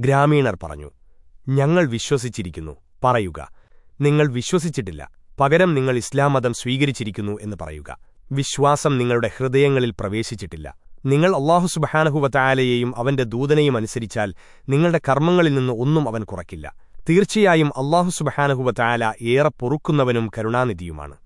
ഗ്രാമീണർ പറഞ്ഞു ഞങ്ങൾ വിശ്വസിച്ചിരിക്കുന്നു. പറയുക നിങ്ങൾ വിശ്വസിച്ചിട്ടില്ല. പകരം നിങ്ങൾ ഇസ്ലാം മതം സ്വീകരിച്ചിരിക്കുന്നു എന്ന് പറയുക. വിശ്വാസം നിങ്ങളുടെ ഹൃദയങ്ങളിൽ പ്രവേശിച്ചിട്ടില്ല. നിങ്ങൾ അള്ളാഹു സുബഹാനഹുവത്തായാലയെയും അവന്റെ ദൂതനെയും അനുസരിച്ചാൽ നിങ്ങളുടെ കർമ്മങ്ങളിൽ നിന്ന് ഒന്നും അവൻ കുറയ്ക്കില്ല. തീർച്ചയായും അള്ളാഹു സുബഹാനഹുവത്തായാല ഏറെ പൊറുക്കുന്നവനും കരുണാനിധിയുമാണ്.